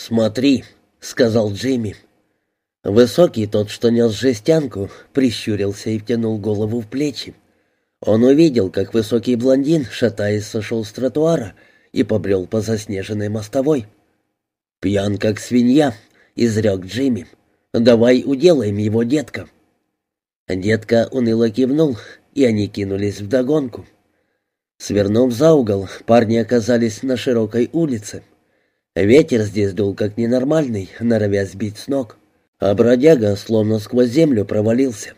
«Смотри», — сказал Джимми. Высокий тот, что нес жестянку, прищурился и втянул голову в плечи. Он увидел, как высокий блондин, шатаясь, сошел с тротуара и побрел по заснеженной мостовой. «Пьян, как свинья», — изрек Джимми. «Давай уделаем его, детка». Детка уныло кивнул, и они кинулись вдогонку. Свернув за угол, парни оказались на широкой улице. Ветер здесь дул как ненормальный, норовя сбить с ног, а бродяга словно сквозь землю провалился.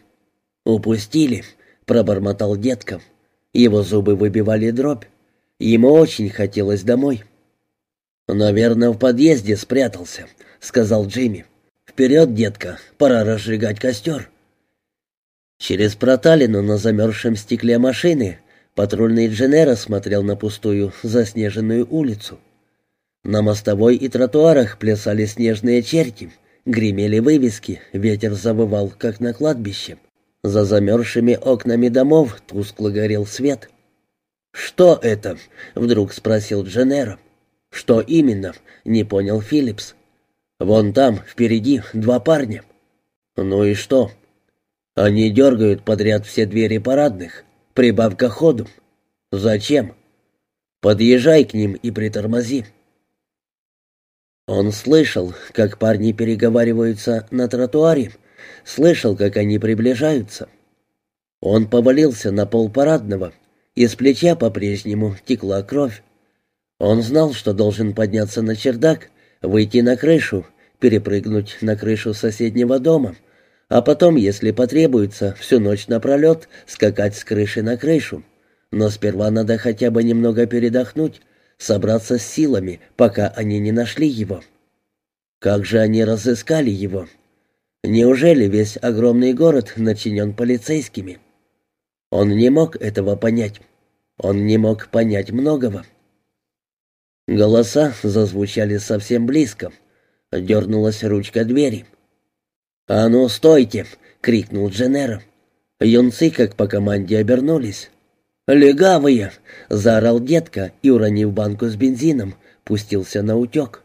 «Упустили», — пробормотал детка. Его зубы выбивали дробь. Ему очень хотелось домой. «Наверное, в подъезде спрятался», — сказал Джимми. «Вперед, детка, пора разжигать костер». Через проталину на замерзшем стекле машины патрульный Дженера смотрел на пустую заснеженную улицу. На мостовой и тротуарах плясали снежные черти, гремели вывески, ветер завывал, как на кладбище. За замерзшими окнами домов тускло горел свет. «Что это?» — вдруг спросил Дженера. «Что именно?» — не понял Филлипс. «Вон там, впереди, два парня». «Ну и что?» «Они дергают подряд все двери парадных. Прибавка ходу». «Зачем?» «Подъезжай к ним и притормози». Он слышал, как парни переговариваются на тротуаре, слышал, как они приближаются. Он повалился на пол парадного, из плеча по-прежнему текла кровь. Он знал, что должен подняться на чердак, выйти на крышу, перепрыгнуть на крышу соседнего дома, а потом, если потребуется, всю ночь напролет скакать с крыши на крышу. Но сперва надо хотя бы немного передохнуть, собраться с силами, пока они не нашли его. Как же они разыскали его? Неужели весь огромный город начинен полицейскими? Он не мог этого понять. Он не мог понять многого. Голоса зазвучали совсем близко. Дернулась ручка двери. «А ну, стойте!» — крикнул Дженнеро. Юнцы, как по команде, обернулись. «Легавые!» — заорал детка и, уронив банку с бензином, пустился на утек.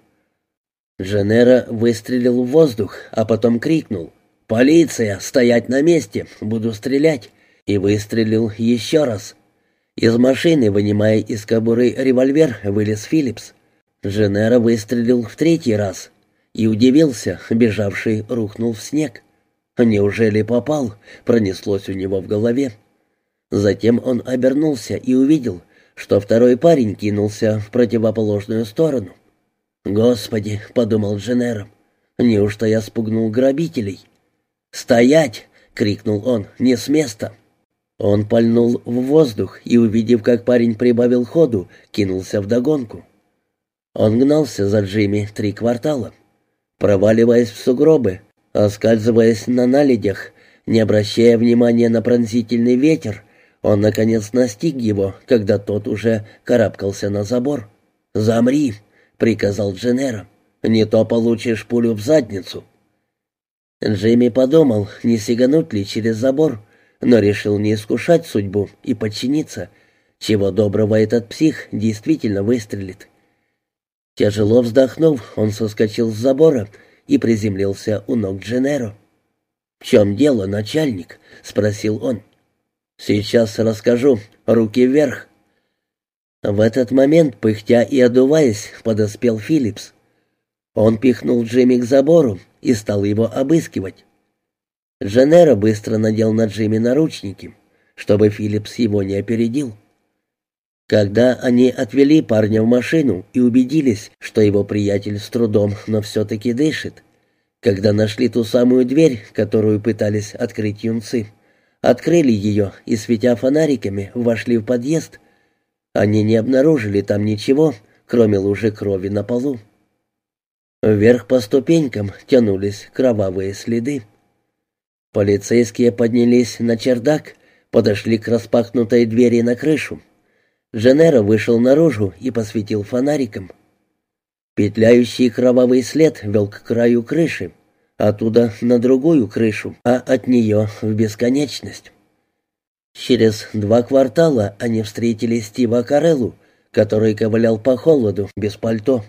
Дженнеро выстрелил в воздух, а потом крикнул. «Полиция! Стоять на месте! Буду стрелять!» И выстрелил еще раз. Из машины, вынимая из кобуры револьвер, вылез Филлипс. Женера выстрелил в третий раз и удивился, бежавший рухнул в снег. «Неужели попал?» — пронеслось у него в голове. Затем он обернулся и увидел, что второй парень кинулся в противоположную сторону. «Господи!» — подумал Дженера. «Неужто я спугнул грабителей?» «Стоять!» — крикнул он. «Не с места!» Он пальнул в воздух и, увидев, как парень прибавил ходу, кинулся вдогонку. Он гнался за Джимми три квартала. Проваливаясь в сугробы, оскальзываясь на наледях, не обращая внимания на пронзительный ветер, он, наконец, настиг его, когда тот уже карабкался на забор. «Замри!» — приказал Дженера. «Не то получишь пулю в задницу». Джимми подумал, не сигануть ли через забор, но решил не искушать судьбу и подчиниться. Чего доброго этот псих действительно выстрелит. Тяжело вздохнув, он соскочил с забора и приземлился у ног Дженеро. «В чем дело, начальник?» — спросил он. «Сейчас расскажу. Руки вверх». В этот момент, пыхтя и одуваясь, подоспел Филлипс. Он пихнул Джимми к забору и стал его обыскивать. Дженеро быстро надел на Джимми наручники, чтобы Филлипс его не опередил. Когда они отвели парня в машину и убедились, что его приятель с трудом, но все-таки дышит, когда нашли ту самую дверь, которую пытались открыть юнцы, открыли ее и, светя фонариками, вошли в подъезд, они не обнаружили там ничего, кроме лужи крови на полу. Вверх по ступенькам тянулись кровавые следы. Полицейские поднялись на чердак, подошли к распахнутой двери на крышу. Женера вышел наружу и посветил фонариком. Петляющий кровавый след вел к краю крыши, оттуда на другую крышу, а от нее в бесконечность. Через два квартала они встретили Стива Кареллу, который ковылял по холоду без пальто.